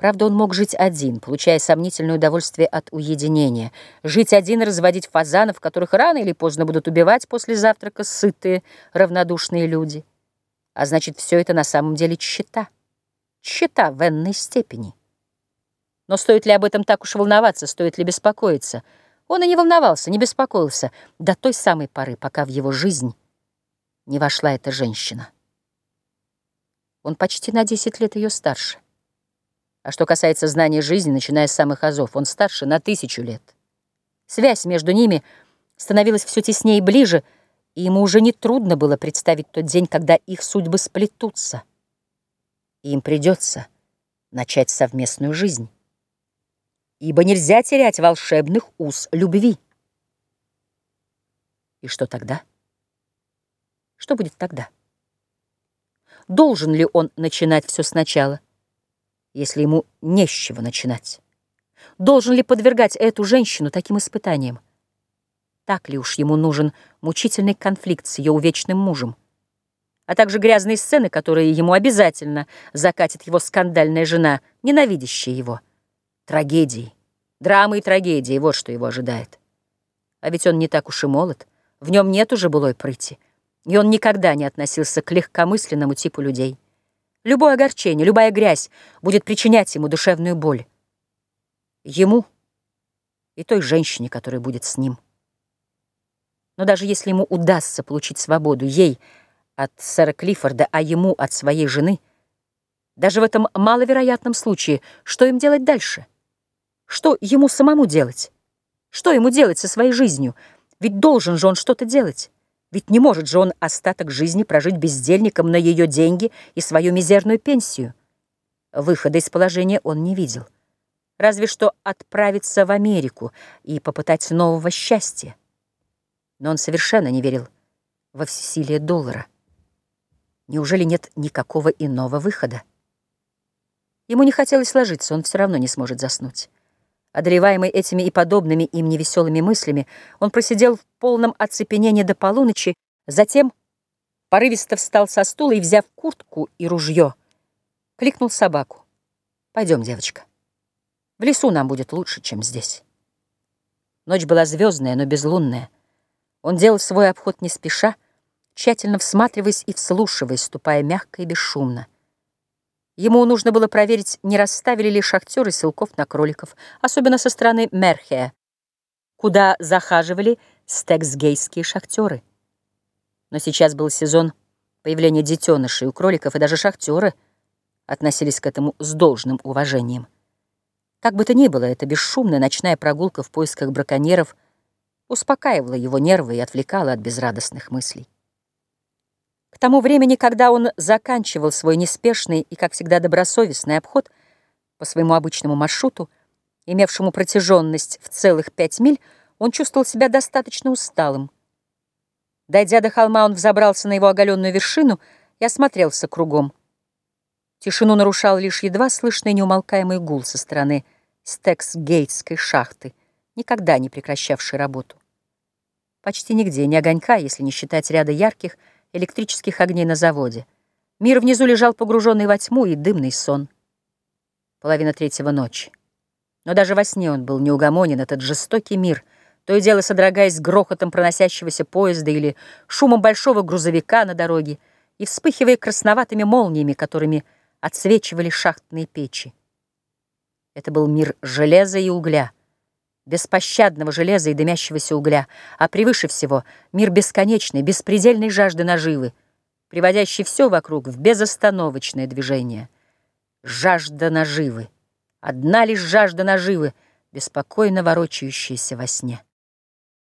Правда, он мог жить один, получая сомнительное удовольствие от уединения. Жить один и разводить фазанов, которых рано или поздно будут убивать после завтрака сытые, равнодушные люди. А значит, все это на самом деле тщета. Тщета в энной степени. Но стоит ли об этом так уж волноваться, стоит ли беспокоиться? Он и не волновался, не беспокоился до той самой поры, пока в его жизнь не вошла эта женщина. Он почти на 10 лет ее старше. А что касается знания жизни, начиная с самых азов, он старше на тысячу лет. Связь между ними становилась все теснее и ближе, и ему уже не трудно было представить тот день, когда их судьбы сплетутся, и им придется начать совместную жизнь. Ибо нельзя терять волшебных уз любви. И что тогда? Что будет тогда? Должен ли он начинать все сначала? Если ему не с чего начинать? Должен ли подвергать эту женщину таким испытаниям? Так ли уж ему нужен мучительный конфликт с ее увечным мужем? А также грязные сцены, которые ему обязательно закатит его скандальная жена, ненавидящая его. Трагедии, драмы и трагедии, вот что его ожидает. А ведь он не так уж и молод, в нем нет уже былой прыти, и он никогда не относился к легкомысленному типу людей. Любое огорчение, любая грязь будет причинять ему душевную боль. Ему и той женщине, которая будет с ним. Но даже если ему удастся получить свободу, ей от сэра Клиффорда, а ему от своей жены, даже в этом маловероятном случае, что им делать дальше? Что ему самому делать? Что ему делать со своей жизнью? Ведь должен же он что-то делать. Ведь не может же он остаток жизни прожить бездельником на ее деньги и свою мизерную пенсию. Выхода из положения он не видел. Разве что отправиться в Америку и попытать нового счастья. Но он совершенно не верил во всесилие доллара. Неужели нет никакого иного выхода? Ему не хотелось ложиться, он все равно не сможет заснуть. Одолеваемый этими и подобными им невеселыми мыслями, он просидел в полном оцепенении до полуночи, затем порывисто встал со стула и, взяв куртку и ружье, кликнул собаку. «Пойдем, девочка. В лесу нам будет лучше, чем здесь». Ночь была звездная, но безлунная. Он делал свой обход не спеша, тщательно всматриваясь и вслушиваясь, ступая мягко и бесшумно. Ему нужно было проверить, не расставили ли шахтеры силков на кроликов, особенно со стороны Мерхея, куда захаживали стексгейские шахтеры. Но сейчас был сезон появления детенышей у кроликов, и даже шахтеры относились к этому с должным уважением. Как бы то ни было, эта бесшумная ночная прогулка в поисках браконьеров успокаивала его нервы и отвлекала от безрадостных мыслей. К тому времени, когда он заканчивал свой неспешный и, как всегда, добросовестный обход по своему обычному маршруту, имевшему протяженность в целых пять миль, он чувствовал себя достаточно усталым. Дойдя до холма, он взобрался на его оголенную вершину и осмотрелся кругом. Тишину нарушал лишь едва слышный неумолкаемый гул со стороны Стекс-Гейтской шахты, никогда не прекращавшей работу. Почти нигде, ни огонька, если не считать ряда ярких, электрических огней на заводе. Мир внизу лежал погруженный во тьму и дымный сон. Половина третьего ночи. Но даже во сне он был неугомонен, этот жестокий мир, то и дело содрогаясь грохотом проносящегося поезда или шумом большого грузовика на дороге и вспыхивая красноватыми молниями, которыми отсвечивали шахтные печи. Это был мир железа и угля — беспощадного железа и дымящегося угля, а превыше всего мир бесконечной, беспредельной жажды наживы, приводящий все вокруг в безостановочное движение. Жажда наживы, одна лишь жажда наживы, беспокойно ворочающаяся во сне.